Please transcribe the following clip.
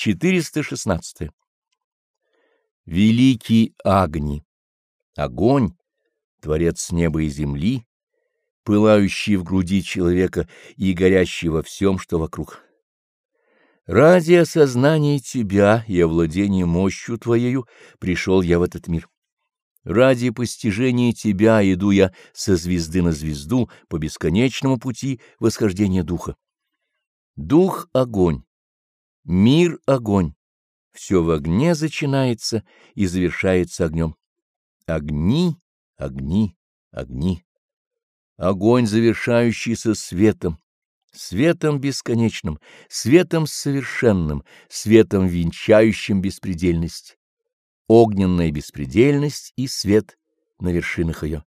416. Великий Агни, огонь, творец неба и земли, пылающий в груди человека и горящий во всем, что вокруг. Ради осознания Тебя и овладения мощью Твоею пришел я в этот мир. Ради постижения Тебя иду я со звезды на звезду по бесконечному пути восхождения Духа. Дух — огонь, мир — огонь, все в огне зачинается и завершается огнем. Огни, огни, огни. Огонь, завершающийся светом, светом бесконечным, светом совершенным, светом венчающим беспредельность. Огненная беспредельность и свет на вершинах ее.